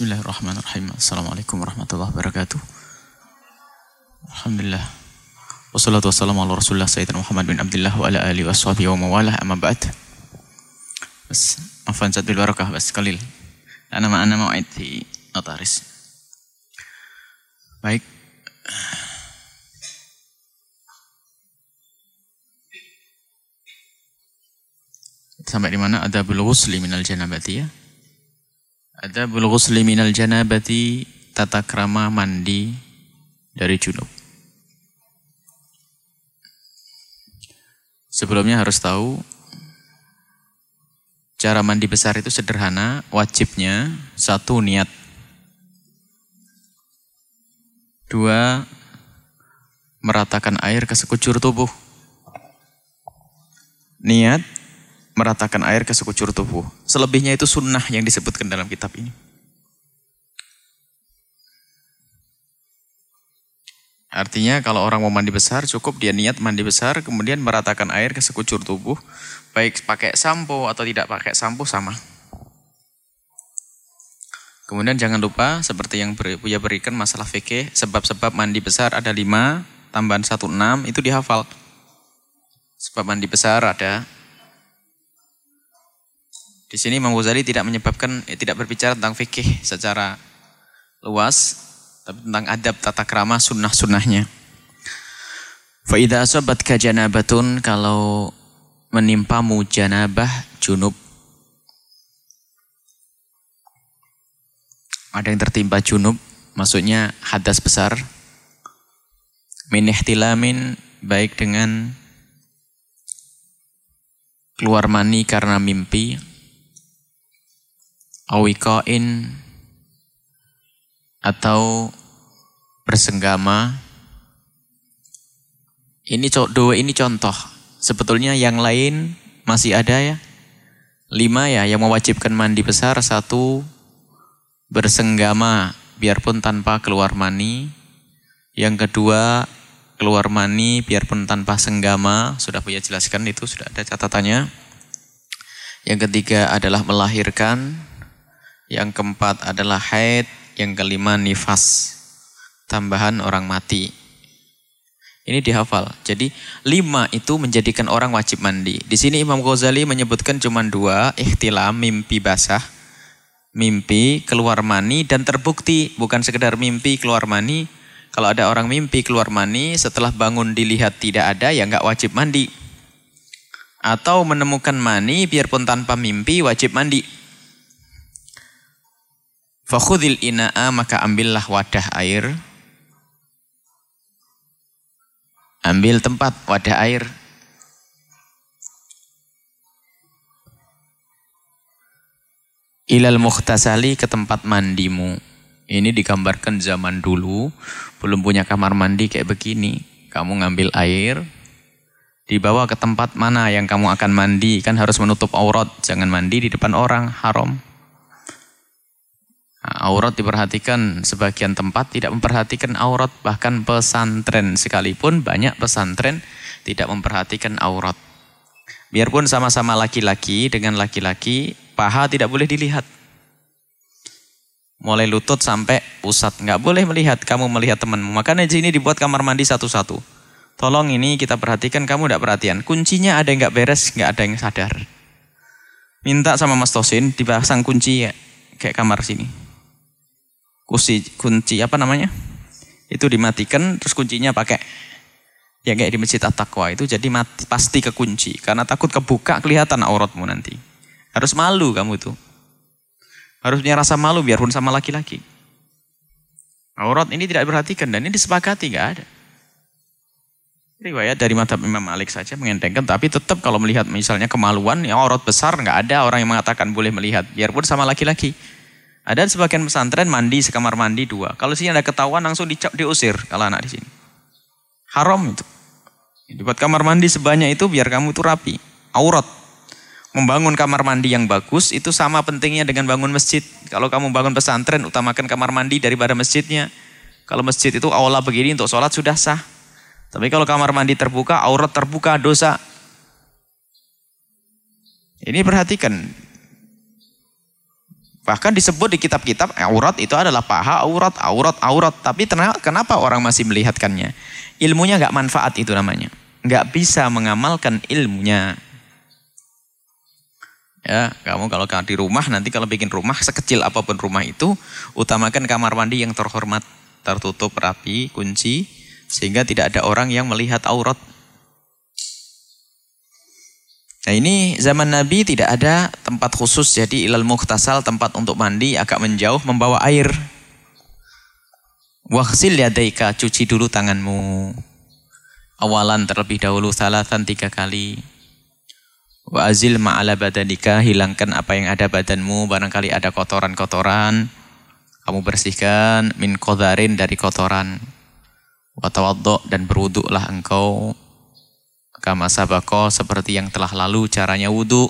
Bismillahirrahmanirrahim. Assalamualaikum warahmatullahi wabarakatuh. Alhamdulillah. Wassalatu wassalamu ala rasulullah Sayyidina Muhammad bin Abdullah wa ala alihi wa sahbihi wa mawalah amma ba'd. Bas, afan sadil barakah bas kalil. Ana ma ana mau'id fi notaris. Baik. Sampai di mana? Ada bulu ghusli minal janabati ya. Ada bulu ghusli minal janabati tata krama mandi dari junub. Sebelumnya harus tahu cara mandi besar itu sederhana, wajibnya satu niat. Dua, meratakan air ke sekujur tubuh. Niat, meratakan air ke sekujur tubuh. Selebihnya itu sunnah yang disebutkan dalam kitab ini. Artinya kalau orang mau mandi besar cukup dia niat mandi besar kemudian meratakan air ke sekujur tubuh baik pakai sampo atau tidak pakai sampo sama. Kemudian jangan lupa seperti yang Buya berikan masalah fikih sebab-sebab mandi besar ada lima tambahan satu enam itu dihafal. Sebab mandi besar ada di sini Imam Ghazali tidak menyebabkan eh, tidak berbicara tentang fikih secara luas, tapi tentang adab tata krama sunnah-sunnahnya. Faidah sobat kajanabatun kalau menimpamu janabah junub. Ada yang tertimpa junub, maksudnya hadas besar. Min ihtilamin baik dengan keluar mani karena mimpi awikoin atau bersenggama. Ini dua ini contoh. Sebetulnya yang lain masih ada ya. Lima ya yang mewajibkan mandi besar. Satu bersenggama biarpun tanpa keluar mani. Yang kedua keluar mani biarpun tanpa senggama. Sudah punya jelaskan itu sudah ada catatannya. Yang ketiga adalah melahirkan yang keempat adalah haid, yang kelima nifas, tambahan orang mati. Ini dihafal. Jadi lima itu menjadikan orang wajib mandi. Di sini Imam Ghazali menyebutkan cuma dua, ikhtilam, mimpi basah, mimpi keluar mani dan terbukti bukan sekedar mimpi keluar mani. Kalau ada orang mimpi keluar mani setelah bangun dilihat tidak ada ya nggak wajib mandi. Atau menemukan mani biarpun tanpa mimpi wajib mandi. Fakhudil ina'a maka ambillah wadah air. Ambil tempat wadah air. Ilal mukhtasali ke tempat mandimu. Ini digambarkan zaman dulu, belum punya kamar mandi kayak begini. Kamu ngambil air, dibawa ke tempat mana yang kamu akan mandi. Kan harus menutup aurat, jangan mandi di depan orang, haram. Nah, aurat diperhatikan sebagian tempat tidak memperhatikan aurat bahkan pesantren sekalipun banyak pesantren tidak memperhatikan aurat. Biarpun sama-sama laki-laki dengan laki-laki paha tidak boleh dilihat. Mulai lutut sampai pusat nggak boleh melihat kamu melihat temanmu. Makanya di sini dibuat kamar mandi satu-satu. Tolong ini kita perhatikan kamu tidak perhatian. Kuncinya ada yang nggak beres nggak ada yang sadar. Minta sama Mas Tosin dipasang kunci ya kayak kamar sini kunci kunci apa namanya? Itu dimatikan terus kuncinya pakai ya kayak di masjid at-taqwa itu jadi mati, pasti kekunci karena takut kebuka kelihatan auratmu nanti. Harus malu kamu tuh. Harus punya rasa malu biarpun sama laki-laki. Aurat ini tidak diperhatikan dan ini disepakati nggak ada. Riwayat dari mata Imam Malik saja mengentengkan, tapi tetap kalau melihat misalnya kemaluan, ya aurat besar nggak ada orang yang mengatakan boleh melihat, biarpun sama laki-laki. Ada sebagian pesantren mandi sekamar mandi dua. Kalau sini ada ketahuan langsung dicap diusir kalau anak di sini. Haram itu. Dibuat kamar mandi sebanyak itu biar kamu itu rapi. Aurat. Membangun kamar mandi yang bagus itu sama pentingnya dengan bangun masjid. Kalau kamu bangun pesantren utamakan kamar mandi daripada masjidnya. Kalau masjid itu aula begini untuk sholat sudah sah. Tapi kalau kamar mandi terbuka, aurat terbuka, dosa. Ini perhatikan. Bahkan disebut di kitab-kitab aurat itu adalah paha aurat, aurat, aurat. Tapi kenapa orang masih melihatkannya? Ilmunya nggak manfaat itu namanya. Nggak bisa mengamalkan ilmunya. Ya, kamu kalau di rumah nanti kalau bikin rumah sekecil apa pun rumah itu, utamakan kamar mandi yang terhormat, tertutup rapi, kunci, sehingga tidak ada orang yang melihat aurat. Nah ini zaman Nabi tidak ada tempat khusus, jadi ilal muhtasal tempat untuk mandi agak menjauh membawa air. Waksil yadaika, cuci dulu tanganmu. Awalan terlebih dahulu salatan tiga kali. Wa azil ma'ala badanika, hilangkan apa yang ada badanmu, barangkali ada kotoran-kotoran. Kamu bersihkan min kodarin dari kotoran. Wa tawaddo dan berwuduklah engkau. Kama sabako seperti yang telah lalu caranya wudhu.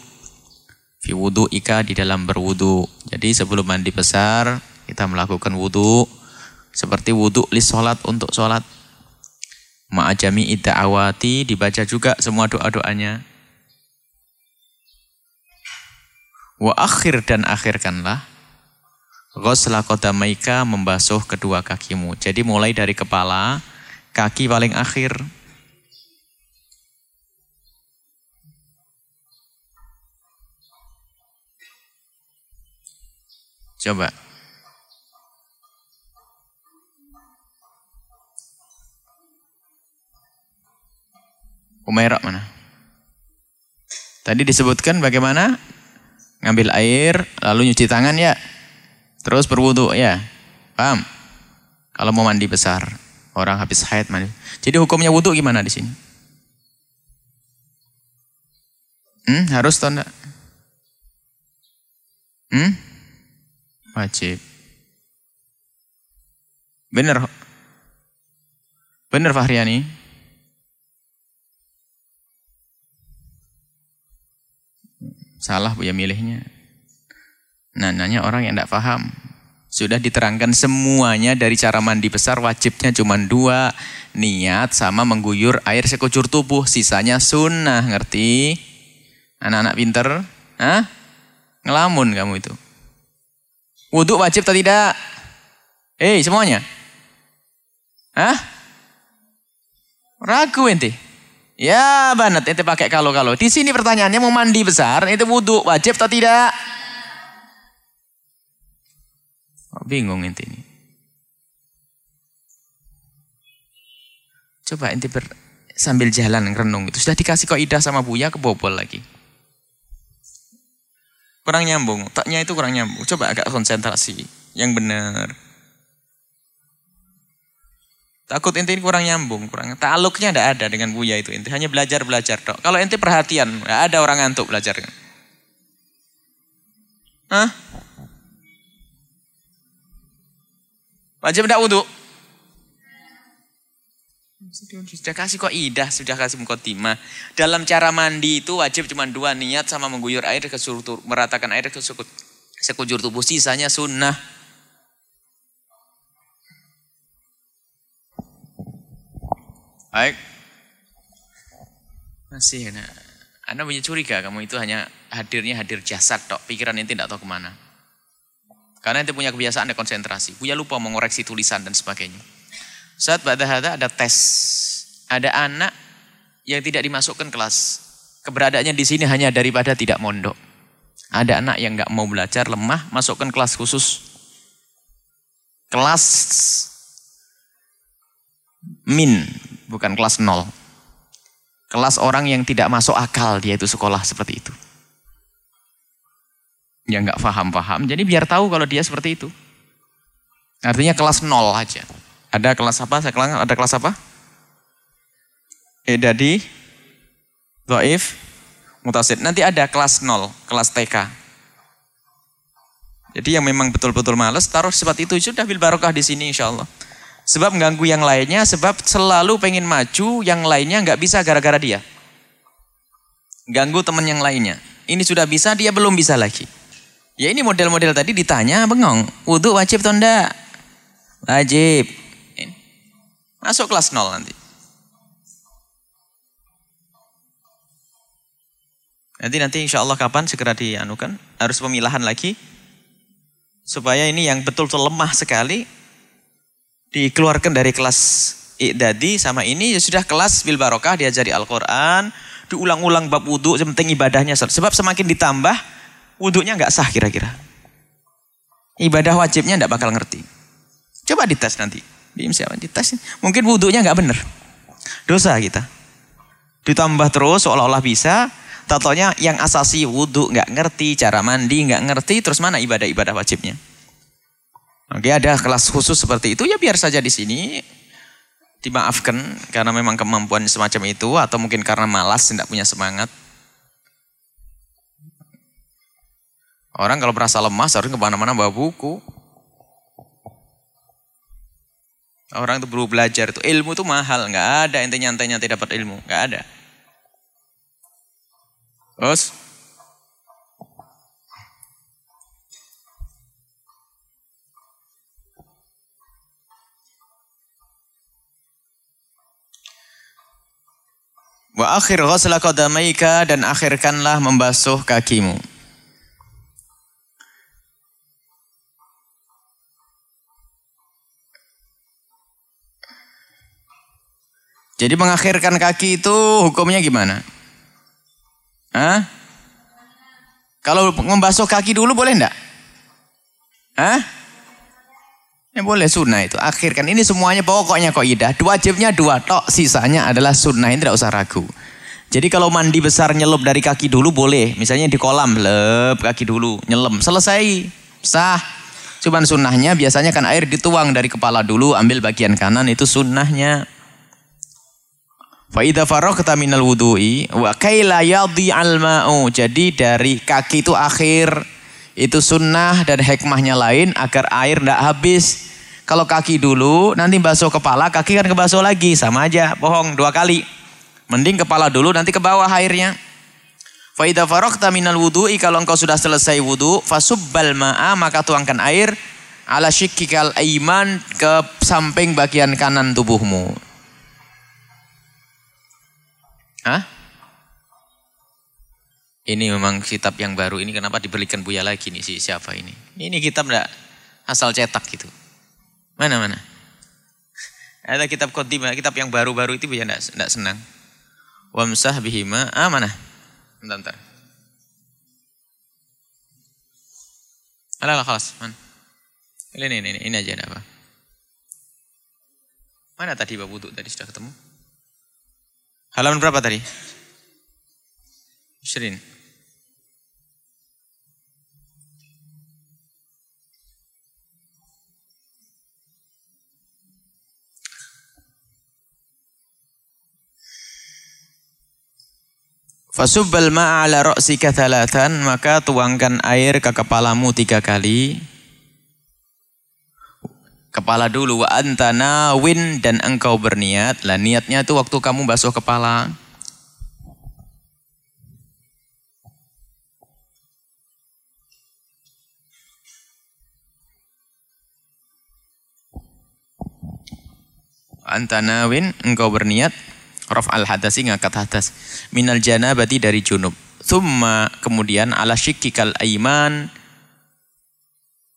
Fi wudhu ika di dalam berwudhu. Jadi sebelum mandi besar, kita melakukan wudhu. Seperti wudhu li sholat untuk sholat. Ma'ajami idda'awati dibaca juga semua doa-doanya. Wa akhir dan akhirkanlah Ghosla kodamaika membasuh kedua kakimu. Jadi mulai dari kepala, kaki paling akhir. Coba. Umairah mana? Tadi disebutkan bagaimana ngambil air, lalu nyuci tangan ya. Terus berwudu ya. Paham? Kalau mau mandi besar, orang habis haid mandi. Jadi hukumnya wudu gimana di sini? Hmm, harus atau? Hmm? Wajib. Bener. Bener Fahriani? Salah bu ya milihnya. Nah, nanya orang yang tidak paham. Sudah diterangkan semuanya dari cara mandi besar wajibnya cuma dua. Niat sama mengguyur air sekujur tubuh. Sisanya sunnah, ngerti? Anak-anak pinter? Hah? Ngelamun kamu itu. Wudhu wajib atau tidak? Hei semuanya. Hah? Ragu ente. Ya banget, ente pakai kalau-kalau. Di sini pertanyaannya mau mandi besar, itu wudhu wajib atau tidak? Oh, bingung ente ini. Coba ente ber, sambil jalan renung itu sudah dikasih kaidah sama Buya kebobol lagi. Kurang nyambung, taknya itu kurang nyambung. Coba agak konsentrasi, yang benar. Takut ente ini kurang nyambung, kurang taluknya tidak ada dengan Buya itu. Ente hanya belajar belajar dok. Kalau ente perhatian, nggak ada orang ngantuk belajar. Hah? Wajib tidak wudhu? Sudah kasih kok idah, sudah kasih mukotimah. Dalam cara mandi itu wajib cuma dua niat sama mengguyur air ke seluruh meratakan air ke sekujur tubuh. Sisanya sunnah. Baik. Masih nah. Anda punya curiga kamu itu hanya hadirnya hadir jasad tok. Pikiran ini tidak tahu ke mana. Karena itu punya kebiasaan ada konsentrasi. Punya lupa mengoreksi tulisan dan sebagainya. Saat pada hada ada tes. Ada anak yang tidak dimasukkan kelas. Keberadaannya di sini hanya daripada tidak mondok. Ada anak yang nggak mau belajar, lemah, masukkan kelas khusus. Kelas min, bukan kelas nol. Kelas orang yang tidak masuk akal dia itu sekolah seperti itu. Yang nggak paham-paham, jadi biar tahu kalau dia seperti itu. Artinya kelas nol aja. Ada kelas apa? Saya kelang, ada kelas apa? Edadi, Doif, Mutasid. Nanti ada kelas nol, kelas TK. Jadi yang memang betul-betul males, taruh sifat itu sudah bil barokah di sini insya Allah. Sebab mengganggu yang lainnya, sebab selalu pengen maju, yang lainnya nggak bisa gara-gara dia. Ganggu teman yang lainnya. Ini sudah bisa, dia belum bisa lagi. Ya ini model-model tadi ditanya, bengong. Wudhu wajib atau enggak? Wajib. Masuk kelas nol nanti. Nanti nanti insya Allah kapan segera dianukan. Harus pemilahan lagi. supaya ini yang betul-betul lemah sekali dikeluarkan dari kelas i'dadi sama ini ya sudah kelas bil barokah diajari Al-Qur'an, diulang-ulang bab wudhu, penting ibadahnya. Sebab semakin ditambah wudhunya nggak sah kira-kira. Ibadah wajibnya nggak bakal ngerti. Coba dites nanti. Bim siapa dites. Mungkin wudhunya nggak bener. Dosa kita. Ditambah terus seolah-olah bisa. Tatonya yang asasi wudhu nggak ngerti, cara mandi nggak ngerti, terus mana ibadah-ibadah wajibnya? Oke ada kelas khusus seperti itu ya biar saja di sini dimaafkan karena memang kemampuan semacam itu atau mungkin karena malas tidak punya semangat. Orang kalau merasa lemah harus ke mana-mana bawa buku. Orang itu perlu belajar itu ilmu itu mahal, nggak ada intinya nyantai tidak dapat ilmu, nggak ada. Terus Wa akhir ghusla qadamaika dan akhirkanlah membasuh kakimu. Jadi mengakhirkan kaki itu hukumnya gimana? Hah? Kalau membasuh kaki dulu boleh enggak? Hah? Ya boleh sunnah itu. Akhirkan ini semuanya pokoknya kok idah. Wajibnya dua tok, sisanya adalah sunnah. Ini tidak usah ragu. Jadi kalau mandi besar nyelup dari kaki dulu boleh. Misalnya di kolam, lep kaki dulu, nyelam. Selesai, sah. Cuman sunnahnya biasanya kan air dituang dari kepala dulu, ambil bagian kanan itu sunnahnya. Fa'idha faraqta minal wudu'i wa kaila yadhi al ma'u. Jadi dari kaki itu akhir itu sunnah dan hikmahnya lain agar air tidak habis. Kalau kaki dulu nanti basuh kepala, kaki kan kebasuh lagi sama aja, bohong dua kali. Mending kepala dulu nanti ke bawah airnya. Fa'idha faraqta minal wudu'i kalau engkau sudah selesai wudu, fasubbal ma'a maka tuangkan air ala syikkikal aiman ke samping bagian kanan tubuhmu. Hah? Ini memang kitab yang baru ini kenapa diberikan Buya lagi nih si siapa ini? Ini kitab enggak asal cetak gitu. Mana mana? Ada kitab kodima, kitab yang baru-baru itu Buya enggak, senang. Wamsah bihima, ah mana? Bentar, bentar. Alah, khalas, mana? Ini, ini, ini, ini aja ada apa? Mana tadi Bapak Buduk tadi sudah ketemu? Halaman berapa tadi? Shirin. Fasubbal ma'ala ra'sika thalatan, maka tuangkan air ke kepalamu tiga kali. Kepala dulu wa anta nawin dan engkau berniat. Lah niatnya itu waktu kamu basuh kepala. Anta nawin engkau berniat raf al hadasi ngangkat hadas minal janabati dari junub. Thumma kemudian ala syikikal aiman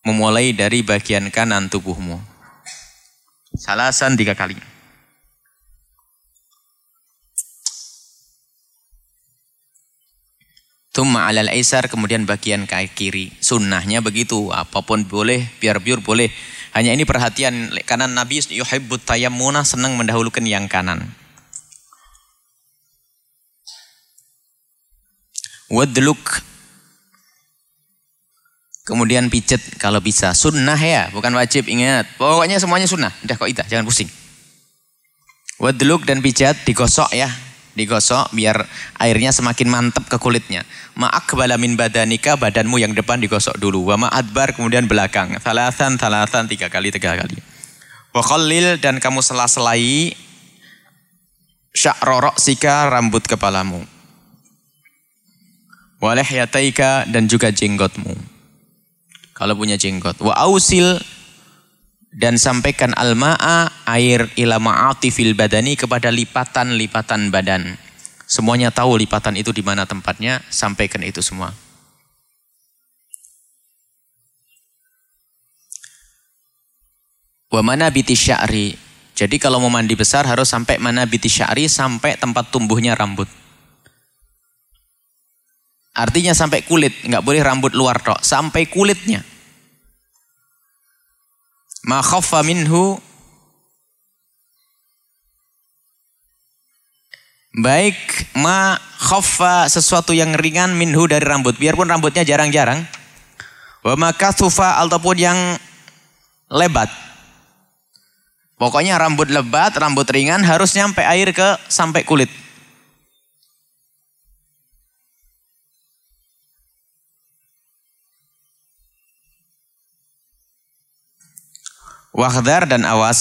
memulai dari bagian kanan tubuhmu. Salasan tiga kali. Tumma alal aisar kemudian bagian kaki kiri. Sunnahnya begitu. Apa pun boleh, biar biar boleh. Hanya ini perhatian kanan Nabi yuhibbut tayammuna senang mendahulukan yang kanan. Wadluk Kemudian pijet kalau bisa. Sunnah ya, bukan wajib ingat. Pokoknya semuanya sunnah. Udah kok itu, jangan pusing. Wadluk dan pijat digosok ya. Digosok biar airnya semakin mantap ke kulitnya. Ma'ak min badanika, badanmu yang depan digosok dulu. Wa ma'adbar kemudian belakang. Thalathan, thalathan, tiga kali, tiga kali. Wa dan kamu selah-selahi sya'rorok sika rambut kepalamu. Waleh yataika dan juga jenggotmu. Kalau punya jenggot. Wa ausil dan sampaikan al-ma'a air ila ma'ati fil badani kepada lipatan-lipatan badan. Semuanya tahu lipatan itu di mana tempatnya, sampaikan itu semua. Wa mana biti sya'ri. Jadi kalau mau mandi besar harus sampai mana biti sya'ri sampai tempat tumbuhnya rambut. Artinya sampai kulit, nggak boleh rambut luar tok, sampai kulitnya. Ma khaffa minhu Baik ma khaffa sesuatu yang ringan minhu dari rambut. Biarpun rambutnya jarang-jarang. Wa ma kathufa ataupun yang lebat. Pokoknya rambut lebat, rambut ringan harus nyampe air ke sampai kulit. Wahdar dan awas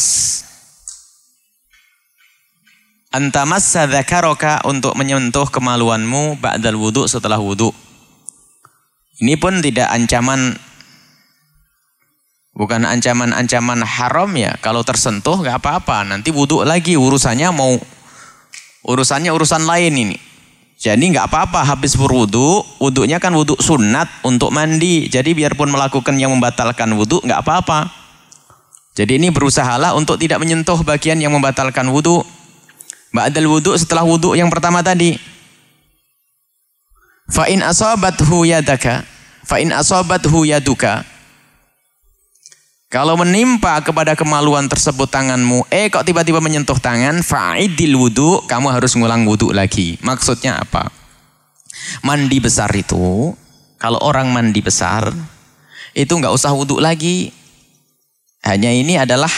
antamassa dzakaroka untuk menyentuh kemaluanmu ba'dal wudu setelah wudu. Ini pun tidak ancaman bukan ancaman-ancaman haram ya. Kalau tersentuh nggak apa-apa. Nanti wudu lagi urusannya mau urusannya urusan lain ini. Jadi nggak apa-apa habis berwudu, wudunya kan wudu sunat untuk mandi. Jadi biarpun melakukan yang membatalkan wudu nggak apa-apa. Jadi ini berusahalah untuk tidak menyentuh bagian yang membatalkan wudhu. Ba'dal wudhu setelah wudhu yang pertama tadi. Fa'in asabathu yadaka. Fa'in asabathu yaduka. Kalau menimpa kepada kemaluan tersebut tanganmu, eh kok tiba-tiba menyentuh tangan, fa'idil wudhu, kamu harus ngulang wudhu lagi. Maksudnya apa? Mandi besar itu, kalau orang mandi besar, itu nggak usah wudhu lagi, hanya ini adalah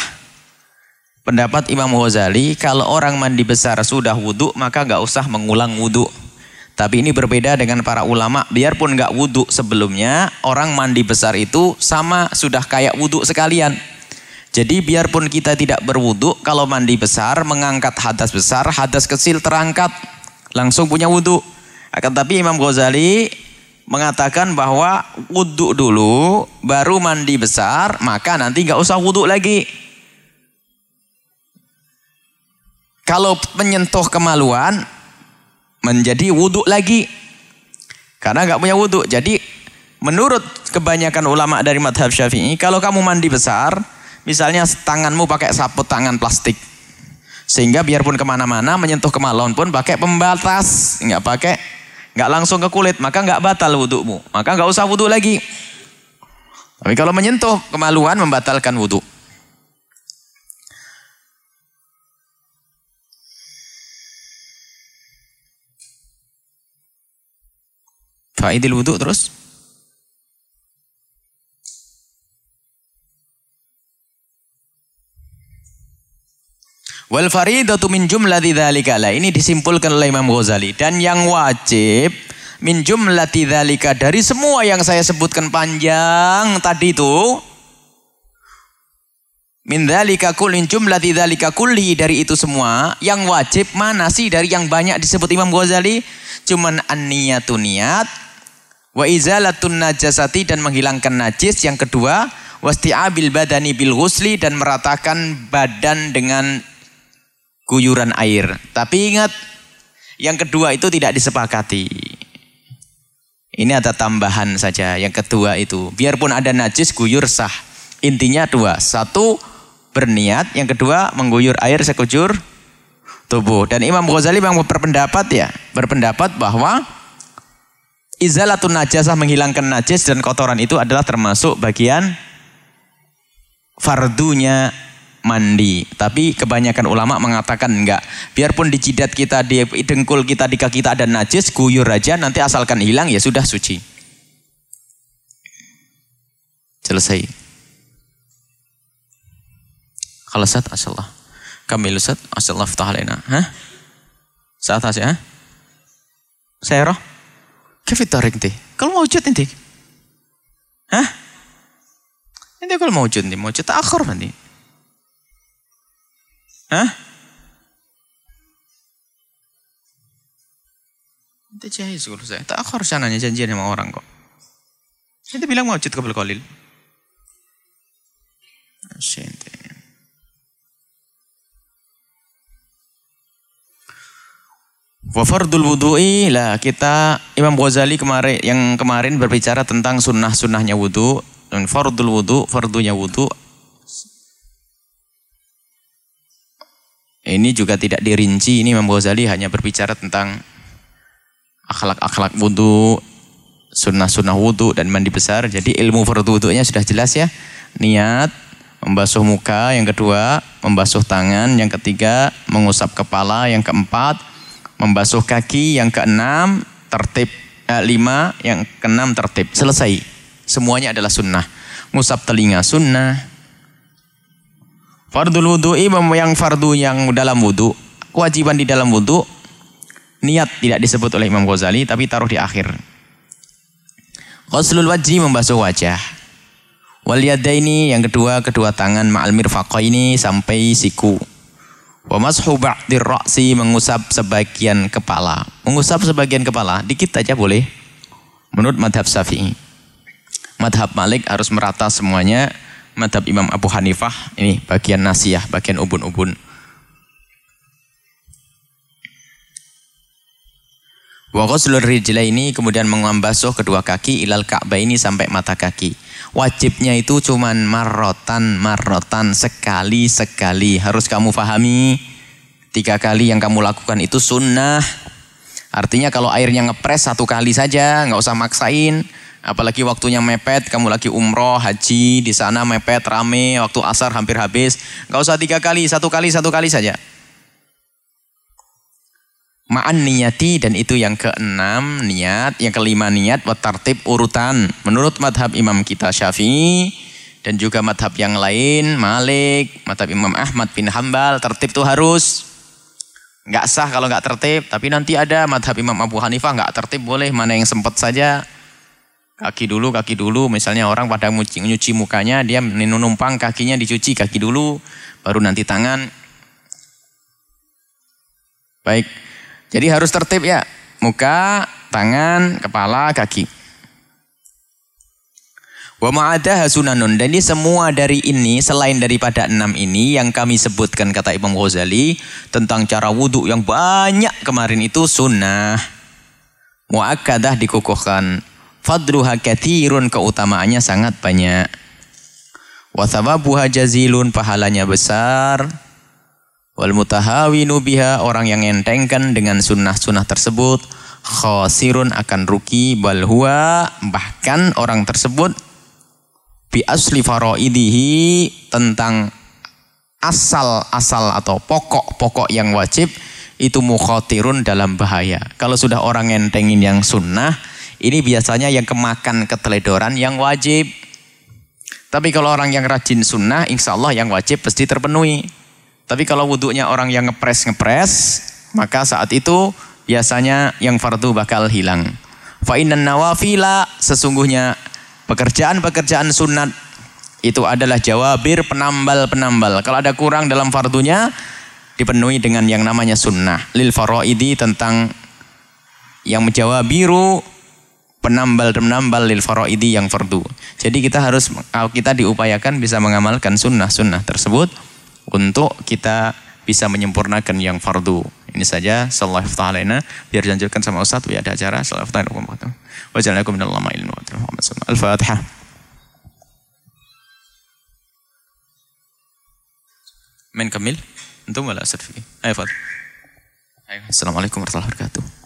pendapat Imam Ghazali, kalau orang mandi besar sudah wudhu, maka nggak usah mengulang wudhu. Tapi ini berbeda dengan para ulama, biarpun nggak wudhu sebelumnya, orang mandi besar itu sama sudah kayak wudhu sekalian. Jadi biarpun kita tidak berwudhu, kalau mandi besar, mengangkat hadas besar, hadas kecil terangkat, langsung punya wudhu. Akan tapi Imam Ghazali mengatakan bahwa wudhu dulu, baru mandi besar, maka nanti nggak usah wudhu lagi. Kalau menyentuh kemaluan, menjadi wudhu lagi. Karena nggak punya wudhu. Jadi menurut kebanyakan ulama dari madhab syafi'i, kalau kamu mandi besar, misalnya tanganmu pakai sapu tangan plastik. Sehingga biarpun ke mana-mana menyentuh kemaluan pun pakai pembatas, nggak pakai nggak langsung ke kulit, maka nggak batal wudhumu. Maka nggak usah wudhu lagi. Tapi kalau menyentuh kemaluan membatalkan wudhu. Faidil wudhu terus. Wal faridatu min jumlati dzalika. Lah ini disimpulkan oleh Imam Ghazali. Dan yang wajib min jumlati dzalika dari semua yang saya sebutkan panjang tadi itu min dzalika kullin jumlati dzalika kulli dari itu semua yang wajib mana sih dari yang banyak disebut Imam Ghazali? Cuman an-niyatun niat wa izalatun najasati dan menghilangkan najis. Yang kedua wasti'abil badani bil ghusli dan meratakan badan dengan guyuran air. Tapi ingat, yang kedua itu tidak disepakati. Ini ada tambahan saja. Yang kedua itu, biarpun ada najis guyur sah. Intinya dua. Satu, berniat. Yang kedua, mengguyur air sekujur tubuh. Dan Imam Ghazali memang berpendapat ya, berpendapat bahwa izalatun najasah menghilangkan najis dan kotoran itu adalah termasuk bagian fardunya mandi. Tapi kebanyakan ulama mengatakan enggak. Biarpun di jidat kita, di dengkul kita, di kaki kita ada najis, guyur aja nanti asalkan hilang ya sudah suci. Selesai. Kalau saat asallah. Kamil Ustaz, asallah ftahalena. Hah? Saat aja, Saya roh? Kefit tarik nanti. Kalau mau wujud nanti. Hah? Nanti kalau mau wujud nanti, mau wujud akhir nanti. Hah? Itu jahil sekolah saya. Tak harus nanya janjian sama orang kok. Saya bilang mau kabel kolil. Sente. Wa fardul wudu'i lah kita Imam Ghazali kemarin yang kemarin berbicara tentang sunnah-sunnahnya wudu dan fardul wudu, fardunya wudu Ini juga tidak dirinci, ini Imam Ghazali hanya berbicara tentang akhlak-akhlak wudhu, sunnah-sunnah wudhu dan mandi besar. Jadi ilmu fardu wudhunya sudah jelas ya. Niat, membasuh muka, yang kedua membasuh tangan, yang ketiga mengusap kepala, yang keempat membasuh kaki, yang keenam tertib, eh, lima, yang keenam tertib. Selesai. Semuanya adalah sunnah. Ngusap telinga sunnah. Fardul wudhu yang fardu yang dalam wudhu, kewajiban di dalam wudhu, niat tidak disebut oleh Imam Ghazali tapi taruh di akhir. Ghuslul wajhi membasuh wajah. Wal yadaini yang kedua kedua tangan ma'al mirfaqaini sampai siku. Wa mashu ba'dir ra'si mengusap sebagian kepala. Mengusap sebagian kepala dikit aja boleh. Menurut madhab Syafi'i. Madhab Malik harus merata semuanya. Madhab Imam Abu Hanifah ini bagian nasiyah, bagian ubun-ubun. Wa ghuslur ini kemudian mengambasuh kedua kaki ilal ka'bah ini sampai mata kaki. Wajibnya itu cuman marrotan, marrotan, sekali, sekali. Harus kamu pahami, tiga kali yang kamu lakukan itu sunnah. Artinya kalau airnya ngepres satu kali saja, nggak usah maksain. Apalagi waktunya mepet, kamu lagi umroh, haji, di sana mepet, rame, waktu asar hampir habis. Nggak usah tiga kali, satu kali, satu kali saja. Ma'an niyati dan itu yang keenam niat, yang kelima niat watartib urutan. Menurut madhab imam kita syafi'i dan juga madhab yang lain, Malik, madhab imam Ahmad bin Hambal, tertib itu harus. Nggak sah kalau nggak tertib, tapi nanti ada madhab imam Abu Hanifah nggak tertib boleh, mana yang sempat saja. Kaki dulu, kaki dulu. Misalnya orang pada nyuci mukanya, dia numpang kakinya dicuci kaki dulu, baru nanti tangan. Baik, jadi harus tertib ya. Muka, tangan, kepala, kaki. Wa ma'ada hasunanun. Dan ini semua dari ini, selain daripada enam ini, yang kami sebutkan kata Imam Ghazali, tentang cara wudhu yang banyak kemarin itu sunnah. Mu'akadah dikukuhkan. Fadluha kathirun, keutamaannya sangat banyak. Wathawabuha jazilun, pahalanya besar. Wal mutahawinu biha orang yang entengkan dengan sunnah-sunnah tersebut khosirun akan rugi bal huwa bahkan orang tersebut bi asli faraidihi tentang asal-asal atau pokok-pokok yang wajib itu mukhatirun dalam bahaya. Kalau sudah orang entengin yang sunnah, ini biasanya yang kemakan keteledoran yang wajib. Tapi kalau orang yang rajin sunnah, insya Allah yang wajib pasti terpenuhi. Tapi kalau wudhunya orang yang ngepres-ngepres, maka saat itu biasanya yang fardu bakal hilang. Fa'inan nawafila sesungguhnya pekerjaan-pekerjaan sunat itu adalah jawabir penambal-penambal. Kalau ada kurang dalam fardunya dipenuhi dengan yang namanya sunnah. Lil faraidi tentang yang menjawabiru penambal-penambal lil faraidi yang fardu. Jadi kita harus kita diupayakan bisa mengamalkan sunnah-sunnah tersebut untuk kita bisa menyempurnakan yang fardu. Ini saja. Sallallahu ta'ala biar dilanjutkan sama Ustaz. Biar ada acara. Sallallahu ta'ala wa ja'alakum minal lama ilmu Al-Fatihah. Main Kamil, antum wala Ustaz Ayo Assalamualaikum warahmatullahi wabarakatuh.